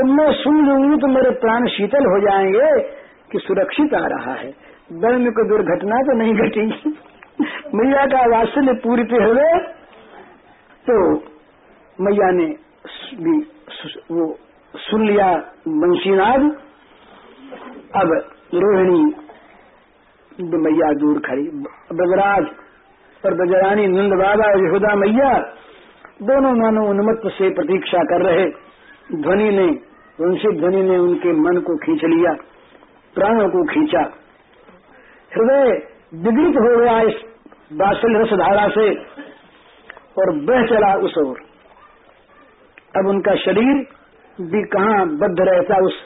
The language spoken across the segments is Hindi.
तो मैं सुन लूँगी तो मेरे प्राण शीतल हो जाएँगे कि सुरक्षित आ रहा है। दल में कोई दुर्घटना तो नहीं घटेगी। मैया का वात्सल्य पूरी हुए तो मैया ने भी वो सुन लिया बंशीनाद। अब रोहिणी मैया दूर खड़ी। बजराज और बजरानी नंद बाबा यहूदा मैया दोनों मानो उन्मत्त से प्रतीक्षा कर रहे। ध्वनि ने वंशित ध्वनि ने उनके मन को खींच लिया, प्राणों को खींचा। हृदय विदित हो गया इस बासल रस धारा से और बह चला उस ओर। अब उनका शरीर भी कहा बद्ध रहता उस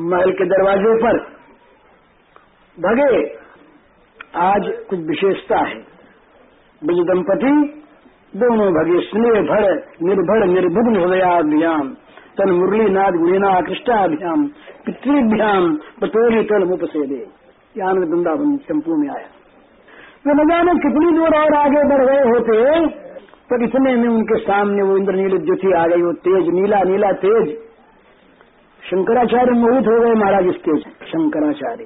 महल के दरवाजे पर। भगे, आज कुछ विशेषता है। ब्रज दंपति, दोनों भगे स्नेह भर निर्भर निर्भुग्न हृदयाभ्याम तन मुरली नाद गुणीना कृष्णाभ्याम, पितृभ्याम पटोली तल दे आनंद वृंदावन चंपू में आया। वे न जाने कितनी दूर और आगे बढ़ गए होते तो इतने में उनके सामने वो इंद्रनील ज्योति आ गई वो तेज, नीला नीला तेज। शंकराचार्य मोहित हो गए महाराज इस तेज शंकराचार्य।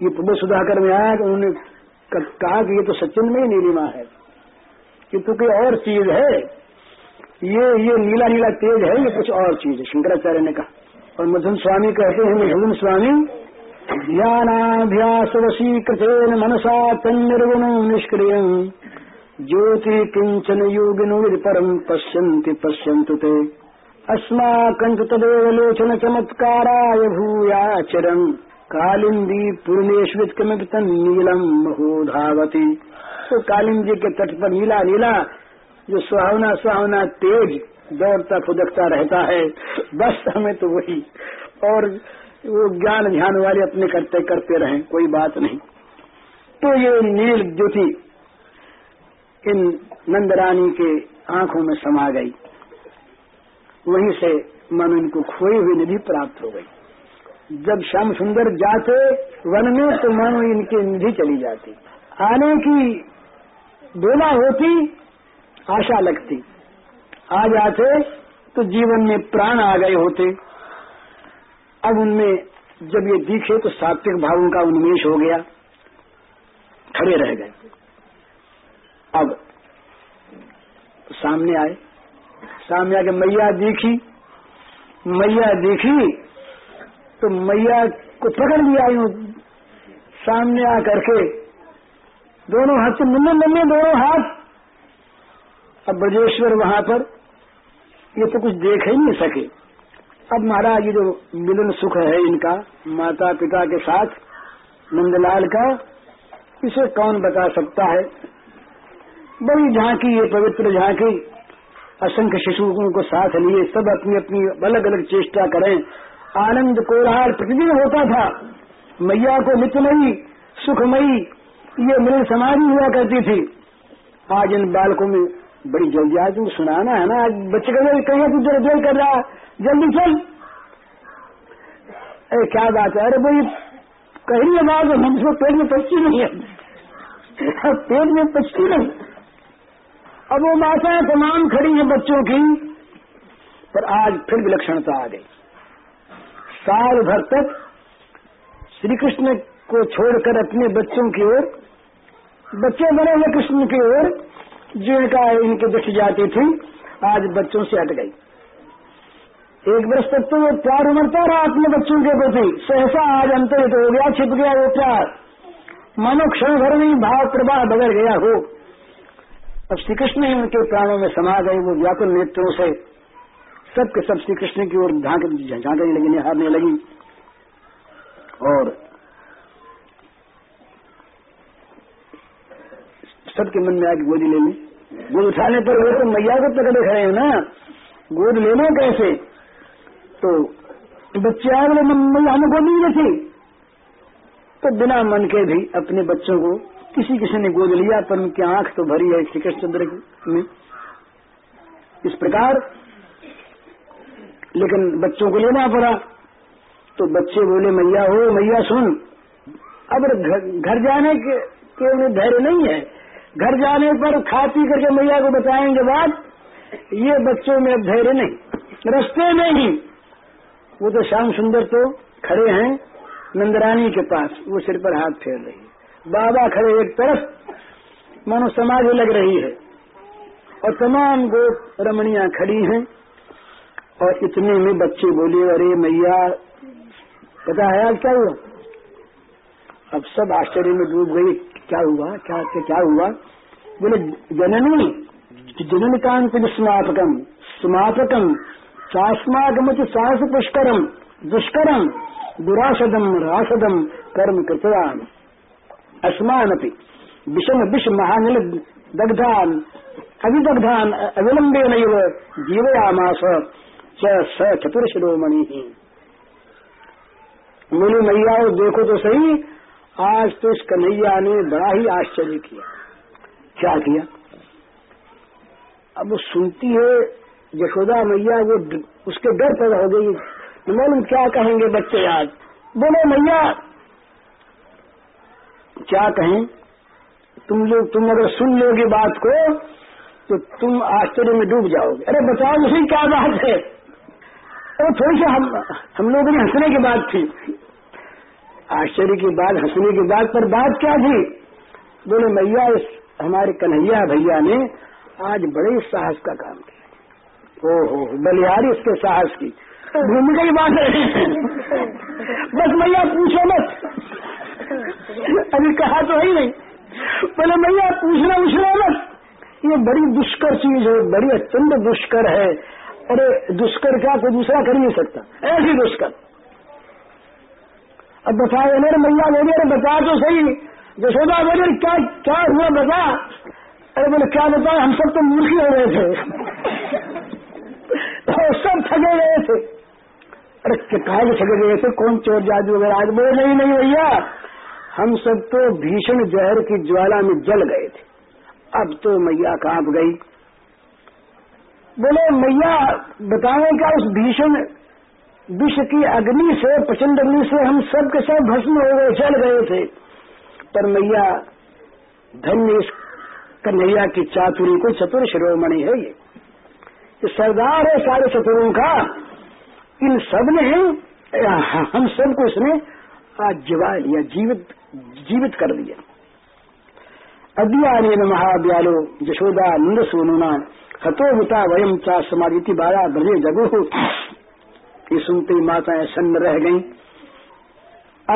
ये प्रभु सुधाकर में आया कि उन्होंने कहा कि ये तो सचिन में ही नीलिमा है। ये तो कोई और चीज़ है। ये ये नीला नीला तेज है, ये कुछ और चीज़ है। शंकराचार्य ने कहा, और मधुन स्वामी कहते हैं, मधुन स्वामी ध्यानाभ्यास वशीकृतेन मनसा तन्निर्गुण निष्क्रिय ज्योति किंचन योगिनो परम पश्यन्ति, पश्यन्तु ते। अस्माकं तदेव लोचन चमत्काराय भूयाचरम्। कालिंदी पूर्णेश्वित तन नीलम धावती तो कालिंदी के तट पर नीला नीला जो सुहावना सुहावना तेज दौड़ता फुदकता रहता है, बस हमें तो वही और वो ज्ञान ध्यान वाले अपने करते करते रहे, कोई बात नहीं। तो ये नील ज्योति इन नंदरानी के आँखों में समा गई। वहीं से मन इनको खोई हुई निधि प्राप्त हो गई। जब श्याम सुंदर जाते वन में तो मानो इनकी निधि चली जाती। आने की बेला होती आशा लगती। आ जाते तो जीवन में प्राण आ गए होते। अब उनमें जब ये दिखे तो सात्विक भावों का उन्मेष हो गया। खड़े रह गए। अब सामने आए। सामने आके मैया देखी। मैया देखी तो मैया को पकड़ लिया यूँ सामने आकर के दोनों हाथ से मुन्ने मुन्ने दोनों हाथ अब ब्रजेश्वर वहाँ पर, ये तो कुछ देख ही नहीं सके। अब महाराज, ये जो मिलन सुख है इनका माता पिता के साथ, नंदलाल का, इसे कौन बता सकता है? बड़ी झांकी, ये पवित्र झांकी। असंख्य शिशुओं को साथ लिए, सब अपनी अपनी अलग अलग चेष्टा करें। आनंद कोलाहल प्रतिदिन होता था। मैया को नित्यमयी सुखमयी, ये मिल समाधि हुआ करती थी। आज इन बालकों में बड़ी जल्दी आज तुम सुनाना है ना? आज बच्चे का कहीं तू जरा जेल कर रहा जल्दी चल। अरे क्या बात है? अरे भाई, कहीं बात हमसे पेट में पच्ची नहीं है। पेट में पच्ची नहीं। अब वो माताएँ तमाम खड़ी हैं बच्चों की, पर आज फिर विलक्षणता आ गई। साल भर तक श्री कृष्ण को छोड़कर अपने बच्चों की ओर, बच्चे बड़े हुए कृष्ण की ओर जिनका इनकी दृष्टि जाती थी, आज बच्चों से हट गई। एक वर्ष तक तो वो प्यार उमरता रहा, अपने बच्चों के प्रति। सहसा आज अंतरित हो गया, छिप गया वो प्यार। मानो क्षण भर में भाव प्रवाह बदल गया हो। अब श्री कृष्ण ही उनके प्राणों में समा गए, वो व्याकुल नेत्रों से। सबके सब श्री कृष्ण की ओर झांकने लगी, निहारने लगी। और सबके मन में आगे गोदी ले ली। गोद उठाने पर वो तो मैया को पकड़े खड़े हैं ना। गोद ले लो कैसे? तो बच्चे आ गए मैया हमें गोदी नहीं थी तो बिना मन के भी अपने बच्चों को किसी किसी ने गोद लिया पर उनकी आँख तो भरी है श्री कृष्णचंद्र में। इस प्रकार लेकिन बच्चों को लेना पड़ा। तो बच्चे बोले मैया हो मैया सुन। अब घर जाने के, धैर्य नहीं है। घर जाने पर खा पी करके मैया को बताएँगे बाद ये बच्चों में अब धैर्य नहीं, रस्ते में ही। वो तो श्याम सुंदर तो खड़े हैं, नंदरानी के पास, वो सिर पर हाथ फेर रही है। बाबा खड़े एक तरफ़, मानो समाधि लग रही है। और तमाम गोप रमणियाँ खड़ी हैं, और इतने में बच्चे बोले, अरे मैया, पता है आज क्या हुआ? अब सब आश्चर्य में डूब गई। क्या हुआ क्या क्या हुआ बोले, जननी जननिकांत समापकम समापकम शास्मागम साहस पुष्करम दुष्करम दुरासदम रासदम कर्म कृतवान। अस्मान विषम विष महानिल दग्धान अभिदग्धान अविलंबे जीवयामास, स चतुर्शिरोमणि। बोले मैया देखो तो सही आज तो इस कन्हैया ने बड़ा ही आश्चर्य किया। क्या किया? अब वो सुनती है, यशोदा मैया वो उसके डर पैदा हो गई। मालूम क्या कहेंगे बच्चे आज बोले मैया। क्या कहें? तुम लोग तुम अगर सुन लोगे बात को तो तुम आश्चर्य में डूब जाओगे। अरे बताओ मुझे क्या बात है? तो थोड़ी सी हम हम लोगों ने हंसने की बात थी। आश्चर्य की बात हंसने की बात पर बात क्या थी? बोले, मैया, इस हमारे कन्हैया भैया ने आज बड़े साहस का काम किया ओ हो बलिहारी इसके साहस की। भूमिका की बात है बस मैया, पूछो मत। अभी कहा तो है ही नहीं। बोले, मैया, पूछना उछना मत। ये बड़ी दुष्कर चीज़ है, बड़ी अत्यंत दुष्कर है। अरे, दुष्कर क्या कोई दूसरा कर नहीं सकता। ऐसी दुष्कर। अब बताओ अरे मैया बोली अरे बता तो सही। यशोदा बोले क्या क्या हुआ बता? अरे बोले, क्या बताओ हम सब तो मूर्खी हो गए थे। तो सब ठगे गए थे। अरे कहा ठगे गए थे? कौन चोर, जादू वगैरह आज बोले, नहीं नहीं भैया, हम सब तो भीषण जहर की ज्वाला में जल गए थे। अब तो मैया काँप गई? बोले, मैया, बताएँ क्या उस भीषण विष की अग्नि से, प्रचंड अग्नि से हम सब के सब भस्म हो गए, जल गए थे। पर मैया धन्य इस कन्हैया की चातुरी को चतुर शिरोमणि है ये। सरदार है सारे चतुरों का। इन सबने हम सबको इसने आज जिवा लिया, जीवित जीवित कर दिया। अद्यान महाव्यालो यशोदा नंद सोनुना हतो हुता वयम चा समाधि बारा ब्रजे जगो। ये सुनते ही माताएँ सन्न रह गईं।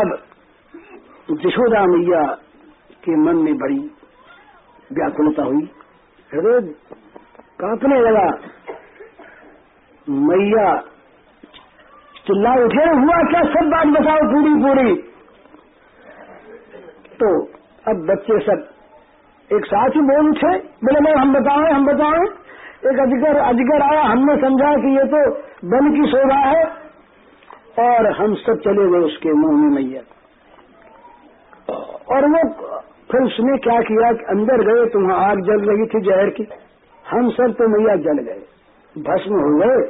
अब यशोदा मैया के मन में बड़ी व्याकुलता हुई। हृदय कांपने लगा। मैया चिल्ला उठे, हुआ क्या? सब बात बताओ पूरी पूरी। तो अब बच्चे सब एक साथ ही बोल उठे। बोले मैं हम बताएँ हम बताएँ। एक अजगर अजगर आया, हमने समझा कि ये तो बन की शोभा है, और हम सब चले गए उसके मुँह में मैया। और वो फिर उसने क्या किया कि अंदर गए तो वहाँ आग जल रही थी जहर की, हम सब तो मैया जल गए। भस्म हो गए।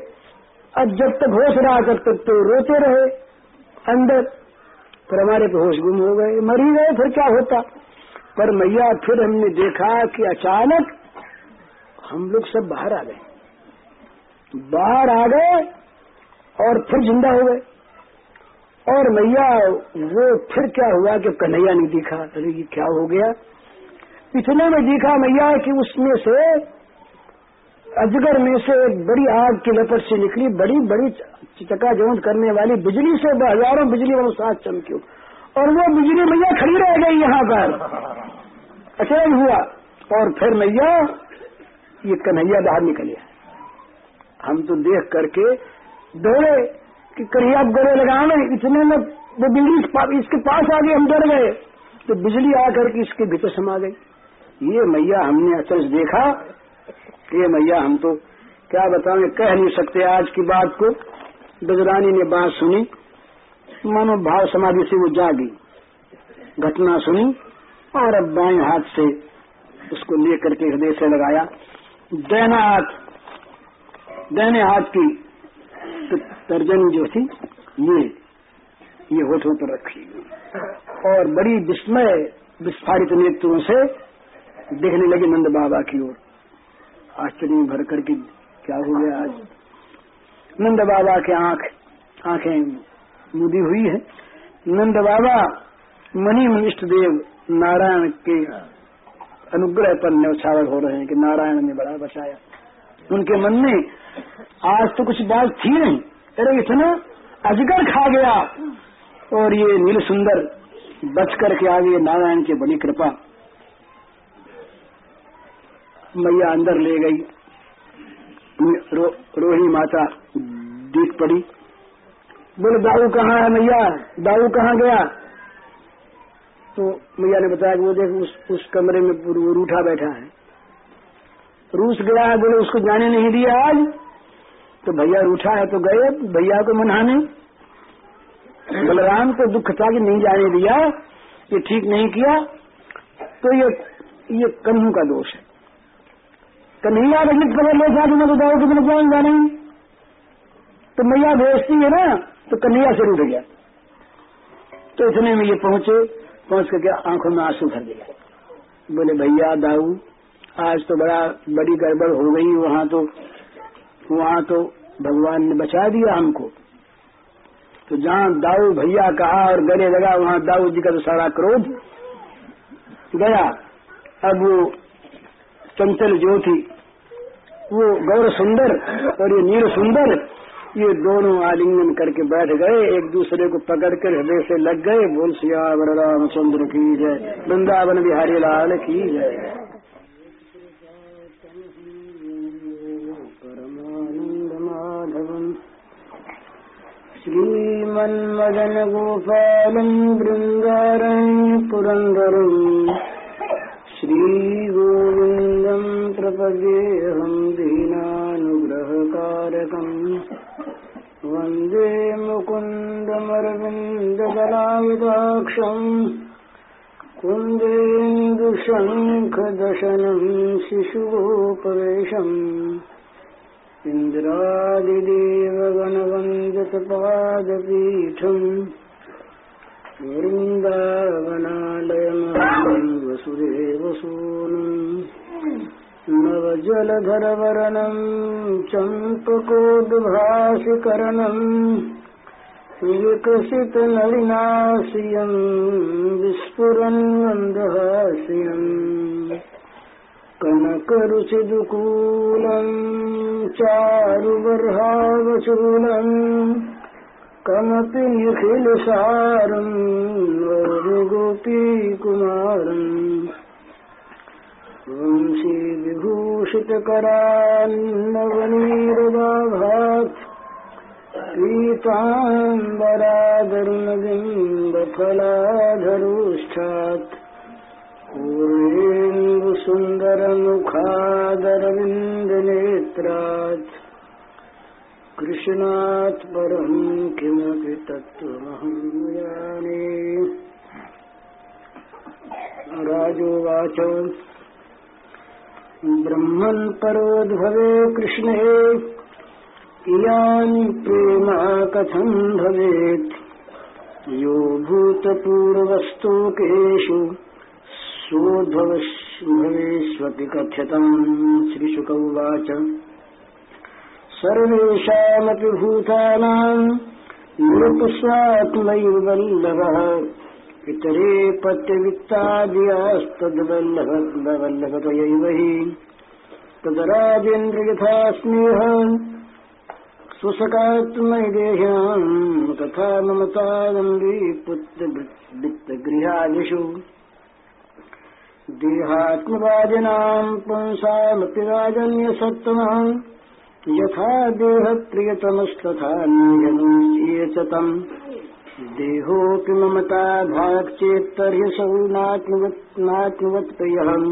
अब जब तक होश रहा, तब तक तो रोते रहे अंदर। फिर हमारे पे होश गुम हो गए, मरी गए, फिर क्या होता? पर मैया फिर हमने देखा कि अचानक हम लोग सब बाहर आ गए। बाहर आ गए और फिर ज़िंदा हो गए। और मैया, वो फिर क्या हुआ कि कन्हैया नहीं दिखा, अरे ये क्या हो गया? इतने में दिखा मैया कि उसमें से अजगर में से एक बड़ी आग की लपट से निकली, बड़ी बड़ी चकाचौंध करने वाली बिजली से हज़ारों बिजली वालों साथ चमकी। और वो बिजली मैया खड़ी रह गई यहाँ पर। अचरज हुआ। और फिर मैया ये कन्हैया बाहर निकले हम तो देख करके दौड़े कि कन्हैया गले लगाने इतने में वो बिजली इसके पास आ गए हम डर गए। तो बिजली आकर के इसके भीतर समा गई। ये मैया हमने अचरज देखा ये मैया हम तो क्या बताएँ कह नहीं सकते आज की बात को। बजरानी ने बात सुनी मानो भाव समाधि से वो जागी। घटना सुनी और अब बाएँ हाथ से उसको लेकर के हृदय से लगाया। दैना हाथ। दैने हाथ की तर्जनी जो थी, ये ये होठों पर रखी और बड़ी विस्मय, विस्फारित नेत्रों से देखने लगे नंद बाबा की ओर। आश्चर्य भर करके क्या हो गया आज? नंद बाबा के आँख, आँखें मुदी हुई है। नंद बाबा, मणि इष्ट देव, नारायण के अनुग्रह पर न्यौछावर हो रहे हैं कि नारायण ने बड़ा बचाया। उनके मन में आज तो कुछ बात थी नहीं। अरे इतना अजगर खा गया। और ये नील सुंदर बच करके आ गए नारायण की बड़ी कृपा मैया अंदर ले गई। रो, रोही माता दीख पड़ी। बोले दाऊ कहाँ है मैया? दाऊ कहाँ गया? तो मैया ने बताया कि वो देख उस, उस कमरे में रूठा बैठा है। रूस गया है बोले उसको जाने नहीं दिया आज? तो भैया रूठा है तो गए भैया को मनाने। बलराम को दुख था कि नहीं जाने दिया ये ठीक नहीं किया। तो ये ये कन्हू का दोष है। कन्हैया रजित खबर ले साथ में बताओ कि मैं जाऊँगा नहीं। तो मैया भेजती है ना तो कन्हैया से रूठ गया। तो इतने में ये पहुँचे। पहुँच करके आँखों में आँसू भर गया बोले, भैया, दाऊ, आज तो बड़ा, बड़ी गड़बड़ हो गई, वहाँ तो वहाँ तो भगवान ने बचा दिया हमको। तो जहाँ दाऊ भैया कहा और गले लगा, वहाँ दाऊ जी का तो सारा क्रोध गया। अब वो चंचल जो थी वो गौर सुंदर और ये नील सुंदर ये दोनों आलिंगन करके बैठ गए, एक दूसरे को पकड़ कर हृदय से लग गए, बोल सिया रामचंद्र की जय, वृंदावन बिहारी लाल की जय। श्रीमन्मदनगोपालम् बृन्दारण्य पुरन्दरम् श्रीगोविन्दम् प्रपद्येऽहम् दीनानुग्रहकारकम्। वंदे मुकुन्दमरविन्ददलायुदाक्षम् कुन्देन्दुशङ्खदशनम् शिशुगोपवेशम् इन्द्रादिदेवगणवन्दतपादपीठम् वृन्दावनालयमहम् वसुदेवसूनुम् नवजलधरवरणम् चम्पकोद्भासिकरणम् विकसितनलिनाश्रियम् विस्फुरन्वन्दहास्यम् कनकरुचिदुकूलम् चारुबर्हावचूलम् कमपि निखिलसारम् गोपीकुमारम् वंशीविभूषितकरान्नवनीरदाभात् पीताम्बरादरुणबिम्बफलाधरोष्ठात् पूर्वेन्दुसुन्दरमुखादरविन्दनेत्रात् कृष्णात् परम् किमपि तत्त्वमहम् जाने राजोवाच ब्रह्मन् परोद्भवे कृष्णे इयानि प्रेमा कथम् भवेत्? यो भूतपूर्वस्तोकेषु सोद्भवेष्वपि कथ्यतम् श्रीशुक उवाच सर्वेषामपि भूतानाम् नृपस्वात्मैव वल्लभः पितरे पत्यवित्तादियास्तद्वल्लभवल्लभतयैव तदराजेन्द्र यथा स्नेह स्वसकात्मय देह्याम् तथा ममतादम्बी पुत्रवित्तगृहादिषु देहात्मवादिनाम् पुंसामपि राजन्यसत्तमम् यथा देहप्रियतमस्तथा ये तम् देहोऽपि ममता भाक् चेत् तर्हि सौ नात्मवत्प्रियहम्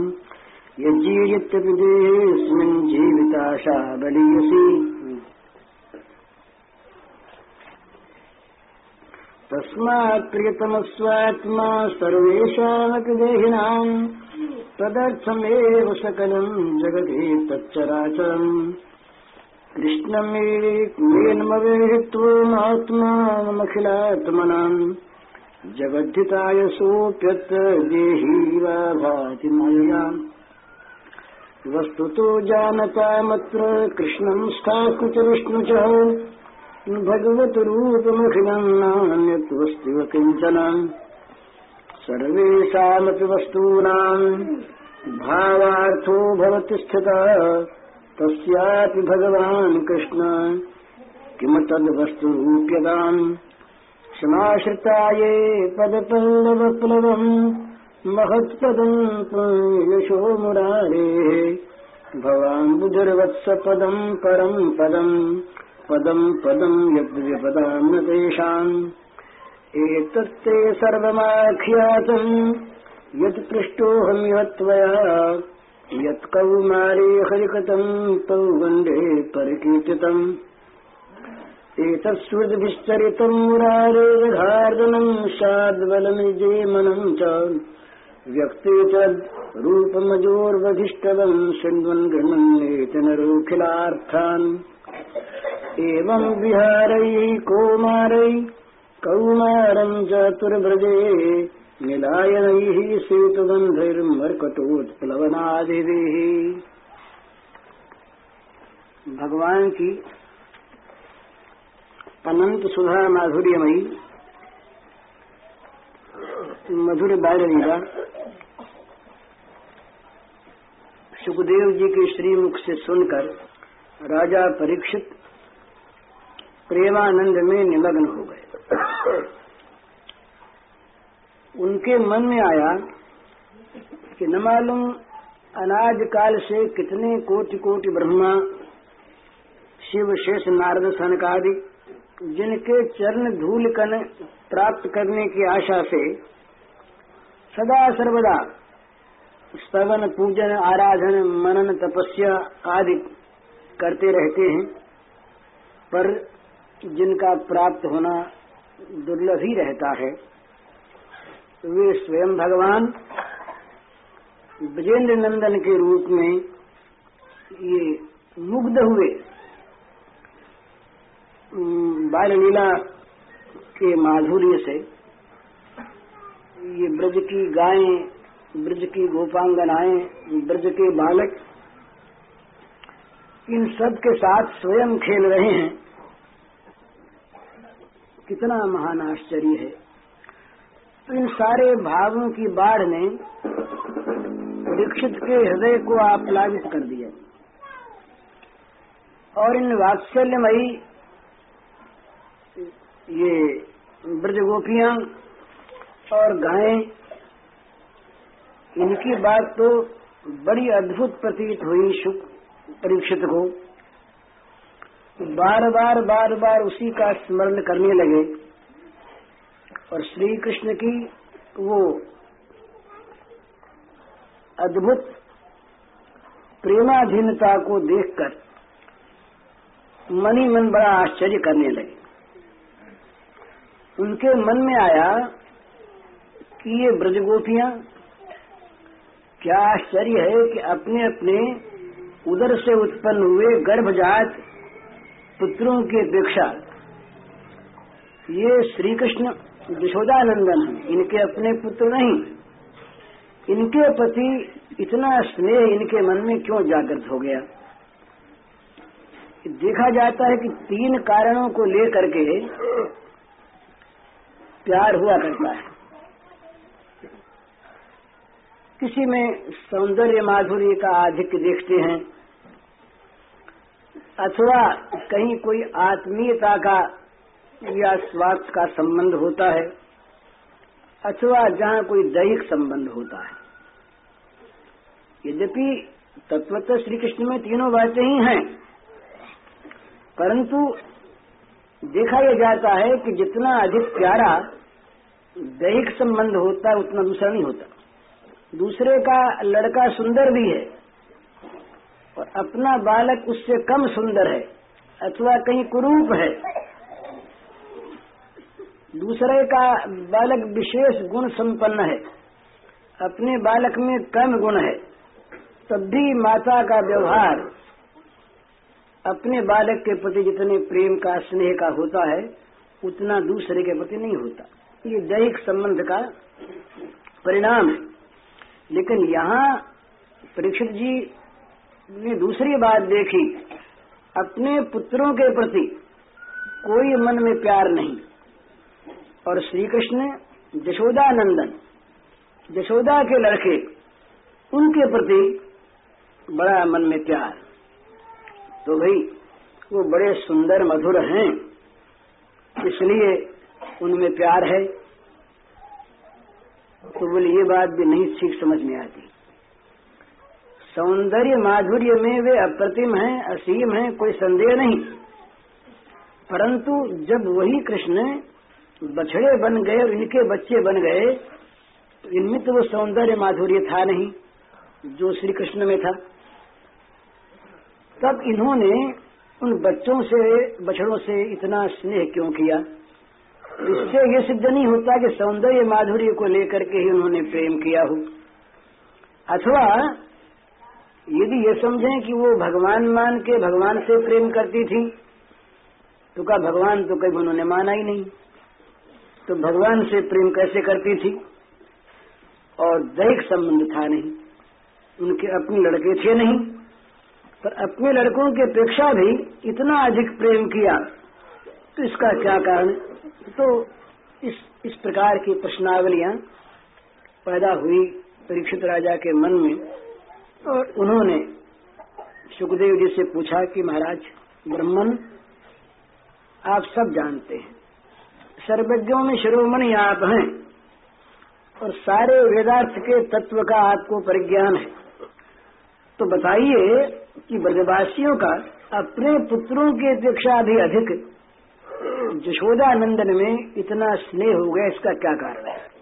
यज्जीयत्यपि देहेऽस्मिन् जीविताशा बलीयसी तस्मात् प्रियतमस्वात्मा सर्वेषामपि देहिनाम्। तदर्थमेव सकलम् जगति तच्चराचरम् कृष्णमेनमवेहित्वमात्मानमखिलात्मनाम् जगद्धिताय सोऽप्यत्र देही वा भाति मया वस्तुतो जानतामत्र कृष्णम् स्थातु च भगवतरूपमखिलम् नान्यत्वस्तिव किंचन सर्वेषामपि वस्तूनाम्। भावार्थो भवति स्थितः। तस्यापि भगवान् कृष्ण किम तद्वस्तुरूप्यताम् समाश्रिताये पदपल्लवप्लवम् महत्पदम् यशो मुरारेः। भवान् बुधुर्वत्सपदम् परम् पदम् पदम् पदम् यद्विपदाम् न तेषाम् एतत्ते सर्वमाख्यातम् यत्पृष्टोऽहमिव त्वया। यत्कौमारे हरिकतम् तौ वंदे परिकीर्तितम्। एतत्स्वद्भिश्चरितम् मुरारेर्घार्दनम् शाद्बलनिजेमनम् च। व्यक्ते च रूपमजोर्वधिष्ठवम् शृण्वन् गृह्णन्नेति नरोऽखिलार्थान् एवम् विहारैः कौमारैः कौमारम् चतुर्व्रजे निलायनैः सेतुबन्धैर्मर्कटोत्प्लवनादिभिः भगवान की अनंत सुधा माधुर्यमयी मधुर बाल लीला सुखदेव जी के श्रीमुख से सुनकर राजा परीक्षित प्रेमानंद में निमग्न हो गए। उनके मन में आया कि न मालूम अनाज काल से कितने कोटि कोटि ब्रह्मा, शिव शेष नारद सनकादि जिनके चरण धूल कन प्राप्त करने की आशा से सदा सर्वदा स्तवन, पूजन, आराधन, मनन, तपस्या आदि करते रहते हैं, पर जिनका प्राप्त होना दुर्लभ ही रहता है। वे स्वयं भगवान ब्रजेंद्र नंदन के रूप में ये मुग्ध हुए। बाल लीला के माधुर्य से ये ब्रज की गायें, ब्रज की गोपांगनाएँ, ब्रज के बालक इन सब के साथ स्वयं खेल रहे हैं। कितना महान आश्चर्य है। तो इन सारे भावों की बाढ़ ने दीक्षित के हृदय को आप्लावित कर दिया। और इन वात्सल्यमयी ये ब्रज गोपियाँ और गायें, इनकी बात तो बड़ी अद्भुत प्रतीत हुई शुक परीक्षित को। बार बार बार बार उसी का स्मरण करने लगे। और श्री कृष्ण की वो अद्भुत प्रेमाधीनता को देखकर मन मन बड़ा आश्चर्य करने लगे। उनके मन में आया कि ये ब्रजगोपियाँ, क्या आश्चर्य है कि अपने अपने उदर से उत्पन्न हुए गर्भजात पुत्रों की अपेक्षा ये श्री कृष्ण यशोदानंदन इनके अपने पुत्र नहीं। इनके प्रति इतना स्नेह इनके मन में क्यों जागृत हो गया? देखा जाता है कि तीन कारणों को लेकर के प्यार हुआ करता है। किसी में सौंदर्य माधुर्य का आधिक्य देखते हैं, अथवा कहीं कोई आत्मीयता का या स्वास्थ्य का संबंध होता है, अथवा जहाँ कोई दैहिक संबंध होता है। यद्यपि तत्वतः श्री कृष्ण में तीनों बातें ही हैं, परंतु देखा यह जाता है कि जितना अधिक प्यारा दैहिक संबंध होता है, उतना दूसरा नहीं होता। दूसरे का लड़का सुंदर भी है, और अपना बालक उससे कम सुंदर है, अथवा कहीं कुरूप है दूसरे का बालक विशेष गुण संपन्न है, अपने बालक में कम गुण है, तब भी माता का व्यवहार अपने बालक के प्रति जितने प्रेम का, स्नेह का होता है, उतना दूसरे के प्रति नहीं होता। ये दैहिक संबंध का परिणाम है। लेकिन यहाँ परीक्षित जी ने दूसरी बात देखी, अपने पुत्रों के प्रति कोई मन में प्यार नहीं। और श्री कृष्ण जशोदा नंदन जशोदा के लड़के, उनके प्रति बड़ा मन में प्यार। तो भाई, वो बड़े सुंदर, मधुर हैं, इसलिए उनमें प्यार है। तो बोले, ये बात भी नहीं ठीक समझ में आती। सौंदर्य माधुर्य में वे अप्रतिम हैं, असीम हैं, कोई संदेह नहीं। परंतु जब वही कृष्ण बछड़े बन गए और इनके बच्चे बन गए तो इनमें तो वो सौंदर्य माधुर्य था नहीं, जो श्री कृष्ण में था। तब इन्होंने उन बच्चों से, बछड़ों से इतना स्नेह क्यों किया? इससे ये सिद्ध नहीं होता कि सौंदर्य माधुर्य को लेकर के ही उन्होंने प्रेम किया हो। अथवा यदि ये समझें कि वो भगवान मान के भगवान से प्रेम करती थी तो का भगवान तो कभी उन्होंने माना ही नहीं। तो भगवान से प्रेम कैसे करती थी? और दैहिक संबंध था नहीं। उनके अपने लड़के थे नहीं। पर अपने लड़कों की अपेक्षा भी इतना अधिक प्रेम किया। तो इसका क्या कारण? तो इस इस प्रकार की प्रश्नावलियाँ पैदा हुई परीक्षित राजा के मन में। और उन्होंने सुखदेव जी से पूछा कि महाराज ब्रह्मन आप सब जानते हैं। सर्वज्ञों में शिरोमणि आप हैं और सारे वेदार्थ के तत्व का आपको परिज्ञान है। तो बताइए कि ब्रजवासियों का अपने पुत्रों की अपेक्षा भी अधिक। जशोदानंदन में इतना स्नेह हो गया, इसका क्या कारण है?